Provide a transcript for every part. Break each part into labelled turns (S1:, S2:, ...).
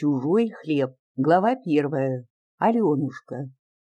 S1: чужой хлеб. Глава первая. Аленушка.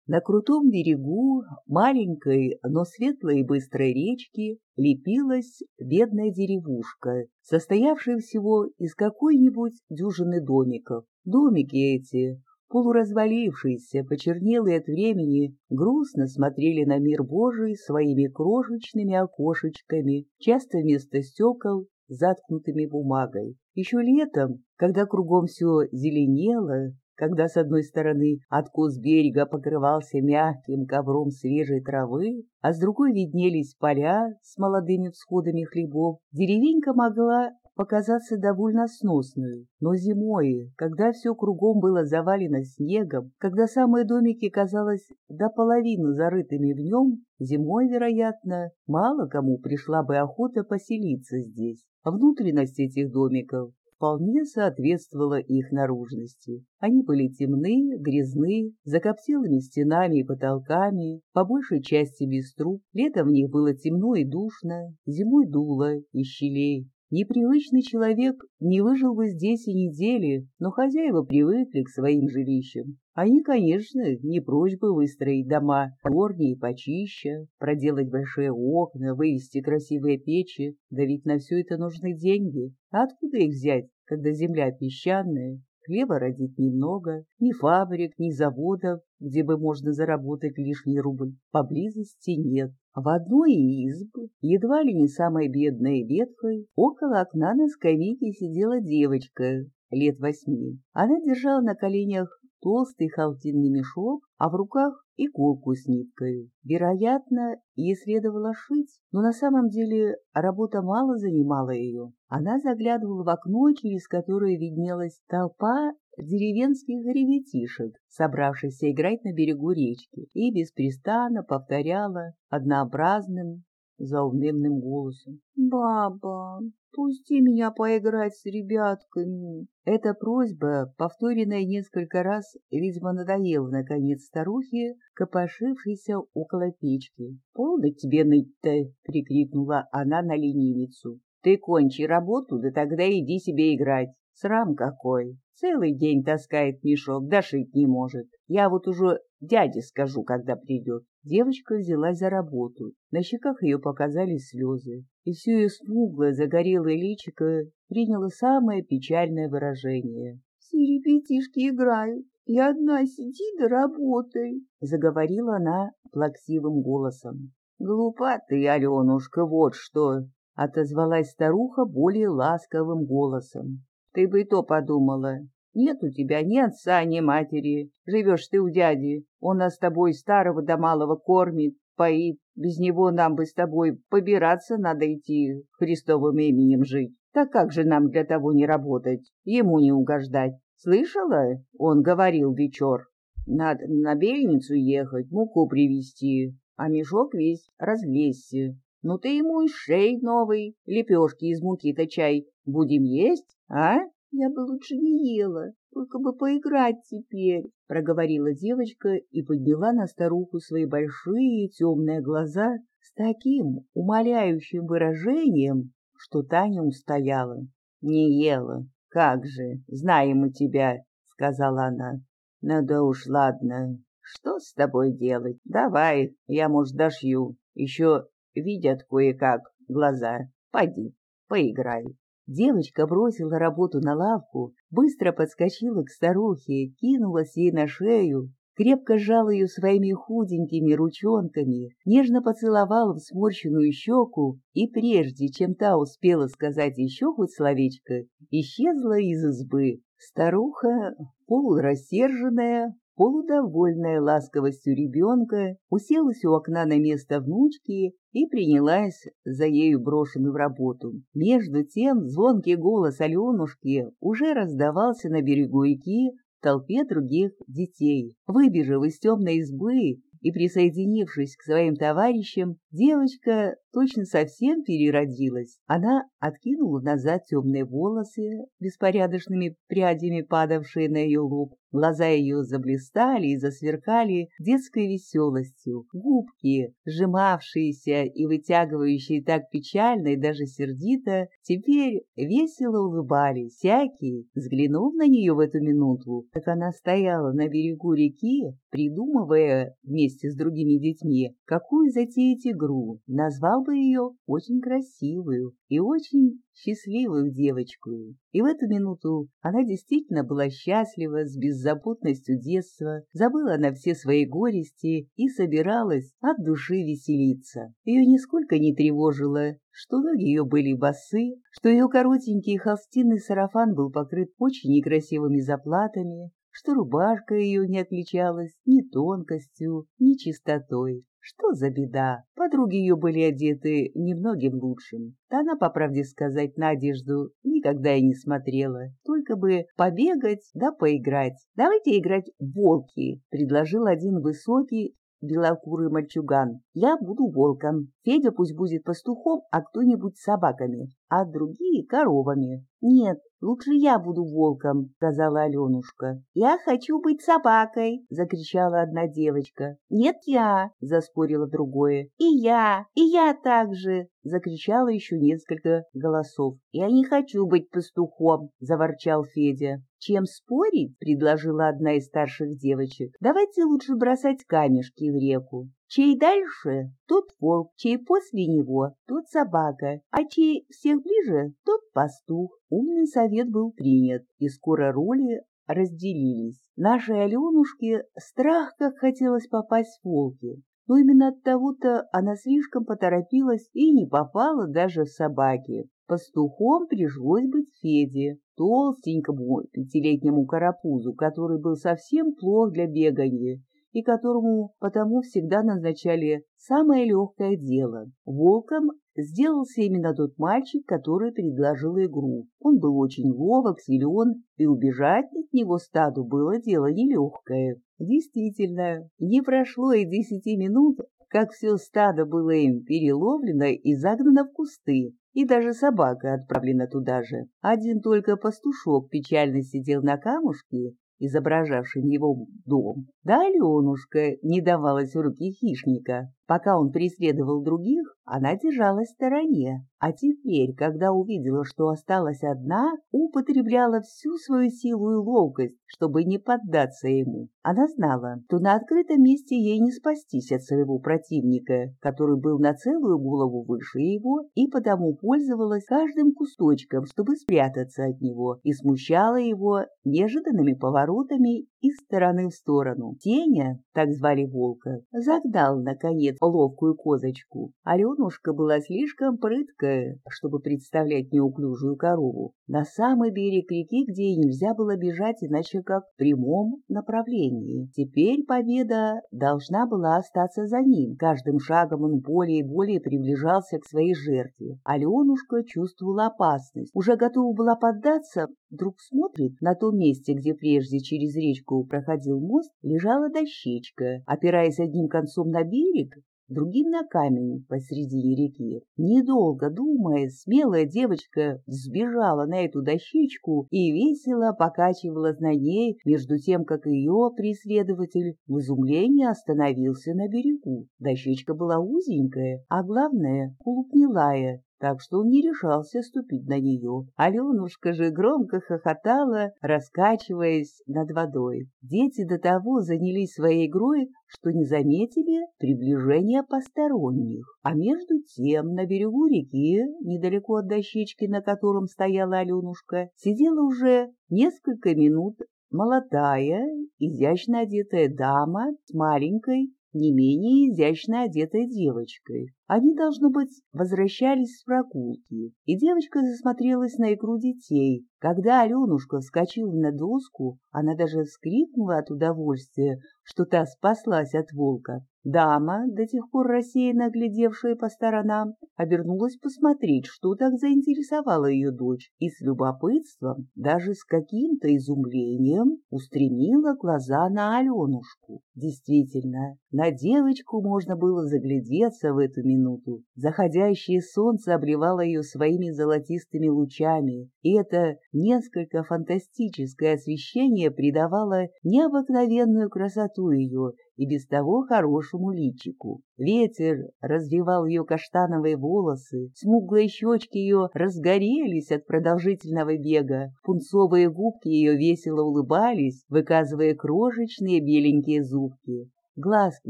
S1: На крутом берегу маленькой, но светлой и быстрой речки лепилась бедная деревушка, состоявшая всего из какой-нибудь дюжины домиков. Домики эти, полуразвалившиеся, почернелые от времени, грустно смотрели на мир Божий своими крошечными окошечками, часто вместо стекол заткнутыми бумагой. Еще летом, когда кругом все зеленело, когда с одной стороны откос берега покрывался мягким ковром свежей травы, а с другой виднелись поля с молодыми всходами хлебов, деревенька могла показаться довольно сносной. Но зимой, когда все кругом было завалено снегом, когда самые домики казалось до половины зарытыми в нем, зимой, вероятно, мало кому пришла бы охота поселиться здесь. Внутренность этих домиков вполне соответствовала их наружности. Они были темны, грязны, закоптелыми стенами и потолками, по большей части без труб. Летом в них было темно и душно, зимой дуло из щелей. Непривычный человек не выжил бы здесь и недели, но хозяева привыкли к своим жилищам. Они, конечно, не прочь выстроить дома горнее и почище, проделать большие окна, вывести красивые печи, да ведь на все это нужны деньги. А откуда их взять, когда земля песчаная, хлеба родит немного, ни фабрик, ни заводов, где бы можно заработать лишний рубль, поблизости нет. В одной изб, едва ли не самой бедной ветхой, около окна на скамейке сидела девочка лет восьми. Она держала на коленях толстый холстинный мешок, а в руках иголку с ниткой. Вероятно, ей следовало шить, но на самом деле работа мало занимала ее. Она заглядывала в окно, через которое виднелась толпа деревенских ребятишек, собравшихся играть на берегу речки, и беспрестанно повторяла однообразным, заунывным голосом. «Баба, пусти меня поиграть с ребятками!» Эта просьба, повторенная несколько раз, видимо, надоела, наконец, старухе, копошившейся около печки. «Полно тебе ныть-то!» — прикрикнула она на ленивицу. «Ты кончи работу, да тогда иди себе играть. Срам какой! Целый день таскает мешок, да шить не может. Я вот уже дяде скажу, когда придет. Девочка взялась за работу. На щеках ее показались слезы, и все ее смуглое, загорелое личико приняло самое печальное выражение. «Все ребятишки играют, и одна сиди да работай», — заговорила она плаксивым голосом. «Глупа ты, Аленушка, вот что!» — отозвалась старуха более ласковым голосом. «Ты бы и то подумала, нет у тебя ни отца, ни матери. Живешь ты у дяди. Он нас с тобой старого до малого кормит, поит. Без него нам бы с тобой побираться надо идти, Христовым именем жить. Так как же нам для того не работать, ему не угождать? Слышала? Он говорил вечер. Надо на бельницу ехать, муку привезти, а мешок весь разлезься. Ну ты ему и шей новый, лепешки из муки-то чай. Будем есть, а? «Я бы лучше не ела, только бы поиграть теперь», — проговорила девочка и подняла на старуху свои большие темные глаза с таким умоляющим выражением, что Таня устояла. «Не ела. Как же, знаем мы тебя», — сказала она. «Ну да уж, ладно. Что с тобой делать? Давай, я, может, дошью. Еще видят кое-как глаза. Пойди, поиграй». Девочка бросила работу на лавку, быстро подскочила к старухе, кинулась ей на шею, крепко сжал ее своими худенькими ручонками, нежно поцеловал в сморщенную щеку, и прежде, чем та успела сказать еще хоть словечко, исчезла из избы. Старуха, полурассерженная, полудовольная ласковостью ребенка, уселась у окна на место внучки и принялась за ею брошенную работу. Между тем звонкий голос Аленушки уже раздавался на берегу реки в толпе других детей. Выбежав из темной избы и присоединившись к своим товарищам, Девочка точно совсем переродилась. Она откинула назад темные волосы, беспорядочными прядями падавшие на ее лоб. Глаза ее заблистали и засверкали детской веселостью. Губки, сжимавшиеся и вытягивающие так печально и даже сердито, теперь весело улыбались. Всякий, взглянув на нее в эту минуту, как она стояла на берегу реки, придумывая вместе с другими детьми, какую затеять игру, назвал бы ее очень красивую и очень счастливую девочку. И в эту минуту она действительно была счастлива с беззаботностью детства, забыла на все свои горести и собиралась от души веселиться. Ее нисколько не тревожило, что ноги ее были босы, что ее коротенький холстинный сарафан был покрыт очень некрасивыми заплатами, что рубашка ее не отличалась ни тонкостью, ни чистотой. Что за беда? Подруги ее были одеты немногим лучшим. Да она, по правде сказать, на одежду никогда и не смотрела. Только бы побегать да поиграть. «Давайте играть в волки», — предложил один высокий, белокурый мальчуган. «Я буду волком. Федя пусть будет пастухом, а кто-нибудь собаками, а другие — коровами». «Нет, лучше я буду волком», — сказала Аленушка. «Я хочу быть собакой», — закричала одна девочка. «Нет, я», — заспорила другое. «И я, и я также», — закричало еще несколько голосов. «Я не хочу быть пастухом», — заворчал Федя. «Чем спорить?» — предложила одна из старших девочек. «Давайте лучше бросать камешки в реку. Чей дальше, тот волк, чей после него, тот собака, а чей всех ближе, тот пастух. Умный совет был принят, и скоро роли разделились. Нашей Аленушке страх, как хотелось попасть в волки. Но именно от того-то она слишком поторопилась и не попала даже в собаки. Пастухом пришлось быть Феде, толстенькому пятилетнему карапузу, который был совсем плох для бегания и которому потому всегда назначали самое легкое дело. Волком сделался именно тот мальчик, который предложил игру. Он был очень ловок, силен, и убежать от него стаду было дело нелегкое. Действительно, не прошло и десяти минут, как все стадо было им переловлено и загнано в кусты, и даже собака отправлена туда же. Один только пастушок печально сидел на камушке изображавшим его дом, да Аленушка не давалась в руки хищника. Пока он преследовал других, она держалась в стороне, а теперь, когда увидела, что осталась одна, употребляла всю свою силу и ловкость, чтобы не поддаться ему. Она знала, что на открытом месте ей не спастись от своего противника, который был на целую голову выше его, и потому пользовалась каждым кусточком, чтобы спрятаться от него, и смущала его неожиданными поворотами из стороны в сторону. Теня, так звали волка, загнал, наконец, ловкую козочку. Аленушка была слишком прыткая, чтобы представлять неуклюжую корову. На самый берег реки, где нельзя было бежать иначе как в прямом направлении. Теперь победа должна была остаться за ним. Каждым шагом он более и более приближался к своей жертве. Аленушка чувствовала опасность. Уже готова была поддаться, вдруг смотрит на том месте, где прежде через речку проходил мост, лежала дощечка. Опираясь одним концом на берег, другим на камень посредине реки. Недолго думая, смелая девочка сбежала на эту дощечку и весело покачивалась на ней, между тем, как ее преследователь в изумлении остановился на берегу. Дощечка была узенькая, а главное — полупнилая, так что он не решался ступить на нее. Аленушка же громко хохотала, раскачиваясь над водой. Дети до того занялись своей игрой, что не заметили приближения посторонних. А между тем на берегу реки, недалеко от дощечки, на котором стояла Аленушка, сидела уже несколько минут молодая, изящно одетая дама с маленькой, не менее изящно одетой девочкой. Они, должно быть, возвращались с прогулки, и девочка засмотрелась на игру детей. Когда Аленушка вскочила на доску, она даже вскрикнула от удовольствия, что та спаслась от волка. Дама, до тех пор рассеянно глядевшая по сторонам, обернулась посмотреть, что так заинтересовало ее дочь, и с любопытством, даже с каким-то изумлением, устремила глаза на Аленушку. Действительно, на девочку можно было заглядеться в эту минуту минуту. Заходящее солнце обливало ее своими золотистыми лучами, и это несколько фантастическое освещение придавало необыкновенную красоту ее и без того хорошему личику. Ветер развивал ее каштановые волосы, смуглые щечки ее разгорелись от продолжительного бега, пунцовые губки ее весело улыбались, выказывая крошечные беленькие зубки. Глазки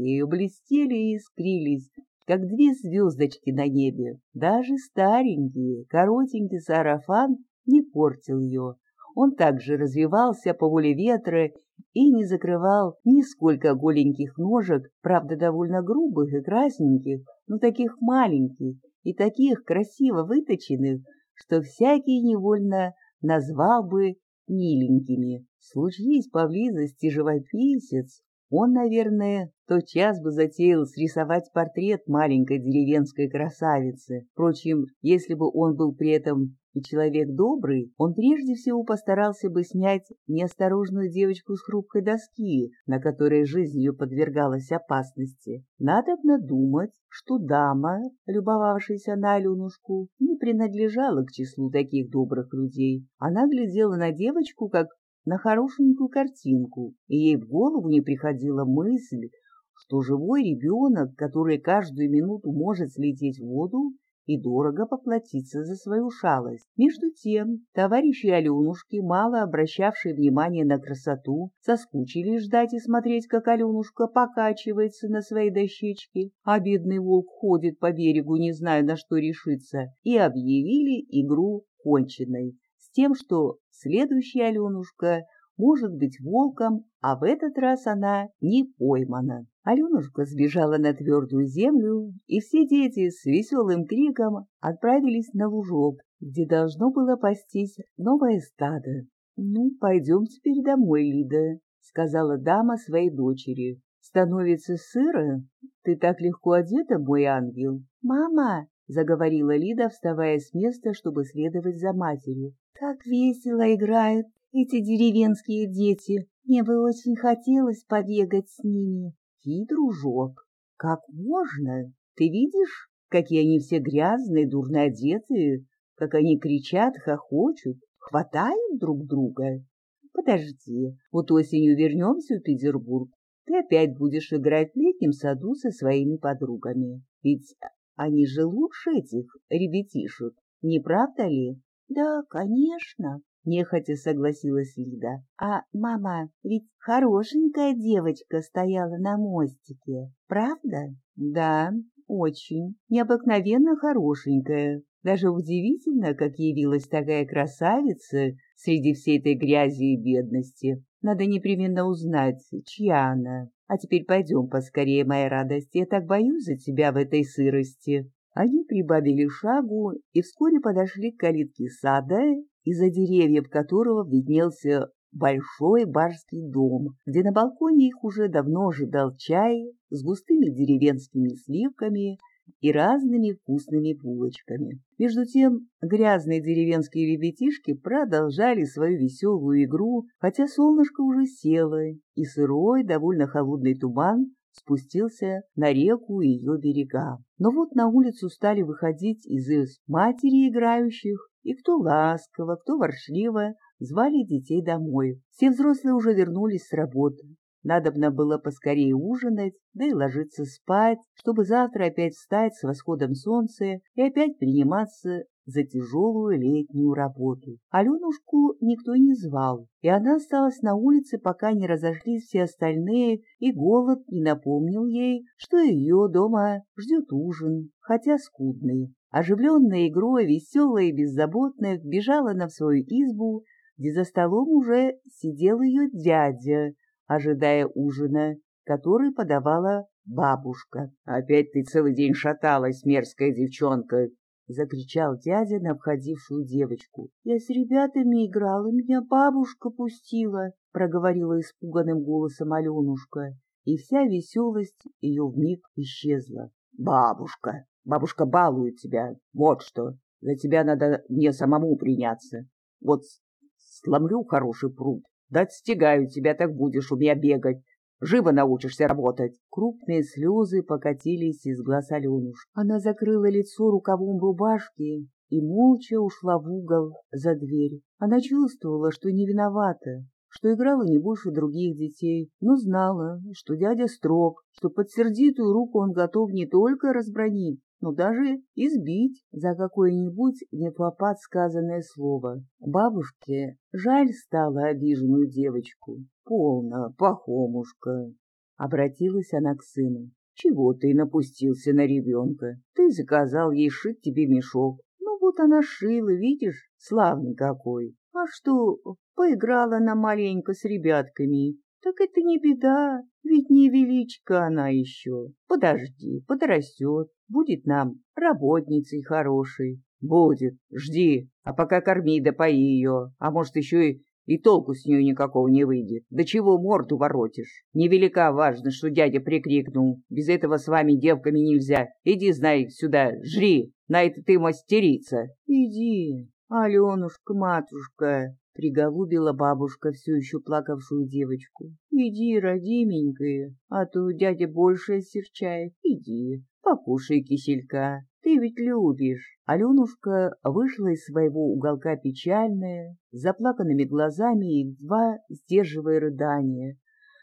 S1: ее блестели и искрились, как две звездочки на небе. Даже старенький, коротенький сарафан не портил ее. Он также развивался по воле ветра и не закрывал нисколько голеньких ножек, правда, довольно грубых и красненьких, но таких маленьких и таких красиво выточенных, что всякий невольно назвал бы миленькими. Случись поблизости живописец, он, наверное, тот час бы затеял срисовать портрет маленькой деревенской красавицы. Впрочем, если бы он был при этом и человек добрый, он прежде всего постарался бы снять неосторожную девочку с хрупкой доски, на которой жизнь ее подвергалась опасности. Надобно думать, что дама, любовавшаяся на Аленушку, не принадлежала к числу таких добрых людей. Она глядела на девочку, как на хорошенькую картинку, и ей в голову не приходила мысль, что живой ребенок, который каждую минуту может слететь в воду и дорого поплатиться за свою шалость. Между тем, товарищи Аленушки, мало обращавшие внимание на красоту, соскучились ждать и смотреть, как Аленушка покачивается на своей дощечке, а бедный волк ходит по берегу, не зная, на что решиться, и объявили игру конченной с тем, что следующая Аленушка может быть волком, а в этот раз она не поймана. Аленушка сбежала на твердую землю, и все дети с веселым криком отправились на лужок, где должно было пастись новое стадо. — Ну, пойдем теперь домой, Лида, — сказала дама своей дочери. — Становится сыро? Ты так легко одета, мой ангел. — Мама, — заговорила Лида, вставая с места, чтобы следовать за матерью. «Как весело играют эти деревенские дети! Мне бы очень хотелось побегать с ними!» «Фи, дружок, как можно? Ты видишь, какие они все грязные, дурно одетые, как они кричат, хохочут, хватают друг друга? Подожди, вот осенью вернемся в Петербург, ты опять будешь играть в летнем саду со своими подругами. Ведь они же лучше этих ребятишек, не правда ли? Да, конечно, нехотя согласилась Лида. А мама, ведь хорошенькая девочка стояла на мостике, правда? Да, очень, необыкновенно хорошенькая. Даже удивительно, как явилась такая красавица среди всей этой грязи и бедности. Надо непременно узнать, чья она. А теперь пойдем поскорее, моя радость, я так боюсь за тебя в этой сырости. Они прибавили шагу и вскоре подошли к калитке сада, из-за деревьев которого виднелся большой барский дом, где на балконе их уже давно ожидал чай с густыми деревенскими сливками и разными вкусными булочками. Между тем грязные деревенские ребятишки продолжали свою веселую игру, хотя солнышко уже село, и сырой, довольно холодный туман спустился на реку и ее берега. Но вот на улицу стали выходить из матери играющих, и кто ласково, кто воршливо звали детей домой. Все взрослые уже вернулись с работы. Надобно было поскорее ужинать, да и ложиться спать, чтобы завтра опять встать с восходом солнца и опять приниматься за тяжелую летнюю работу. Аленушку никто не звал, и она осталась на улице, пока не разошлись все остальные, и голод не напомнил ей, что ее дома ждет ужин, хотя скудный. Оживленная игрой, веселая и беззаботная, вбежала на свою избу, где за столом уже сидел ее дядя, ожидая ужина, который подавала бабушка. — Опять ты целый день шаталась, мерзкая девчонка! — закричал дядя на входившую девочку. — Я с ребятами играла, меня бабушка пустила, — проговорила испуганным голосом Аленушка, и вся веселость ее вмиг исчезла. — Бабушка! Бабушка балует тебя, вот что! За тебя надо мне самому приняться. Вот сломлю хороший пруд, да тебя, так будешь у меня бегать.
S2: Живо научишься работать.
S1: Крупные слезы покатились из глаз Аленушки. Она закрыла лицо рукавом рубашки и молча ушла в угол за дверь. Она чувствовала, что не виновата, что играла не больше других детей, но знала, что дядя строг, что под сердитую руку он готов не только разбронить, но даже избить за какое-нибудь непопад сказанное слово. Бабушке жаль стало обиженную девочку. «Полно, пахомушка!» — обратилась она к сыну. «Чего ты напустился на ребенка? Ты заказал ей шить тебе мешок. Ну вот она шила, видишь, славный какой. А что, поиграла она маленько с ребятками, так это не беда, ведь не величка она еще. Подожди, подрастет, будет нам работницей хорошей.
S2: Будет, жди, а пока корми да пои ее, а может еще и, и толку с нее никакого не выйдет. До чего морду воротишь? Невелика важно, что дядя прикрикнул. Без этого с вами девками нельзя. Иди, знай, сюда, жри, на это ты мастерица.
S1: Иди, Аленушка, матушка, приголубила бабушка все еще плакавшую девочку. «Иди, родименькая, а то дядя больше осерчает. Иди, покушай киселька, ты ведь любишь». Аленушка вышла из своего уголка печальная, с заплаканными глазами и едва сдерживая рыдания,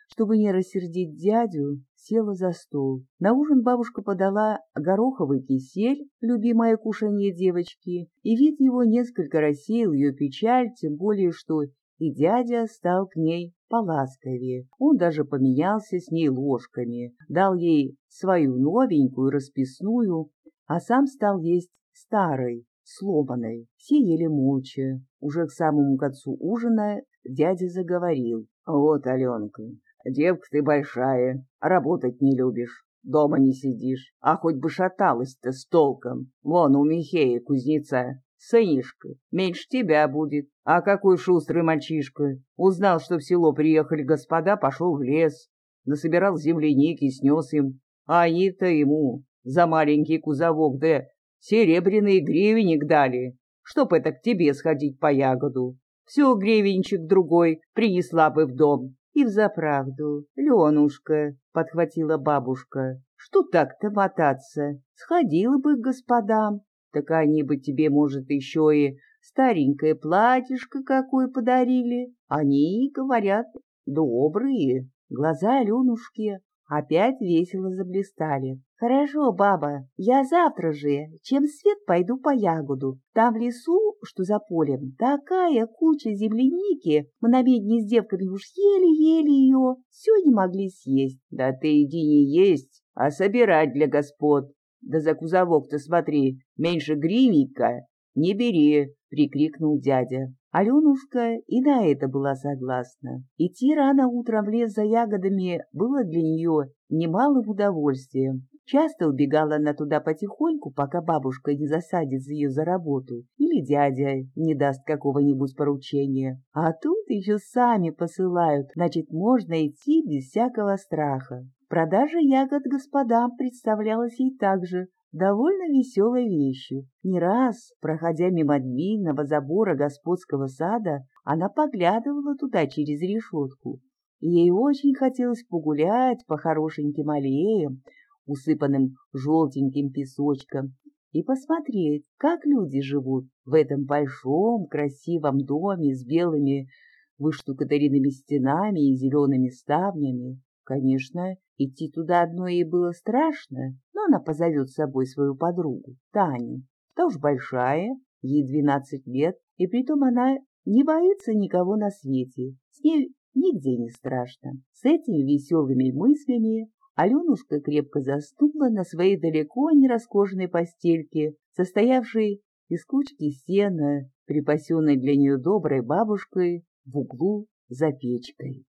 S1: чтобы не рассердить дядю, села за стол. На ужин бабушка подала гороховый кисель, любимое кушанье девочки, и вид его несколько рассеял ее печаль, тем более что и дядя стал к ней поласковее. Он даже поменялся с ней ложками, дал ей свою новенькую расписную, а сам стал есть старой, сломанной. Все ели молча. Уже к самому концу ужина дядя заговорил.
S2: — Вот, Аленка, Девка ты большая, работать не любишь, дома не сидишь, а хоть бы шаталась-то с толком. Вон у Михея кузнеца, сынишка, меньше тебя будет. А какой шустрый мальчишка. Узнал, что в село приехали господа, пошел в лес, насобирал земляники, снес им. А они-то ему за маленький кузовок, да серебряный гривенник дали, чтоб это к тебе сходить по ягоду. Все гривенчик другой принесла бы в дом.
S1: И взаправду, Ленушка, — подхватила бабушка, — что так-то мотаться? Сходила бы к господам, так они бы тебе, может, еще и старенькое платьишко какое подарили. Они, говорят, добрые. Глаза Аленушки опять весело заблистали. «Хорошо, баба, я завтра же, чем свет, пойду по ягоду. Там в лесу, что за полем, такая куча земляники, мы на медне с девками уж ели-ели ее, все не могли съесть».
S2: «Да ты иди не есть, а собирать для господ. Да за кузовок-то смотри, меньше гривенника не бери», — прикрикнул дядя.
S1: Аленушка и на это была согласна. Идти рано утром в лес за ягодами было для нее немалым удовольствием. Часто убегала она туда потихоньку, пока бабушка не засадит ее за работу, или дядя не даст какого-нибудь поручения. А тут еще сами посылают, значит, можно идти без всякого страха. Продажа ягод господам представлялась ей также довольно веселой вещью. Не раз, проходя мимо длинного забора господского сада, она поглядывала туда через решетку. Ей очень хотелось погулять по хорошеньким аллеям, усыпанным желтеньким песочком, и посмотреть, как люди живут в этом большом красивом доме с белыми выштукатуренными стенами и зелеными ставнями. Конечно, идти туда одной ей было страшно, но она позовет с собой свою подругу, Таню. Та уж большая, ей двенадцать лет, и притом она не боится никого на свете. С ней нигде не страшно. С этими веселыми мыслями Аленушка крепко заснула на своей далеко не роскошной постельке, состоявшей из кучки сена, припасенной для нее доброй бабушкой в углу за печкой.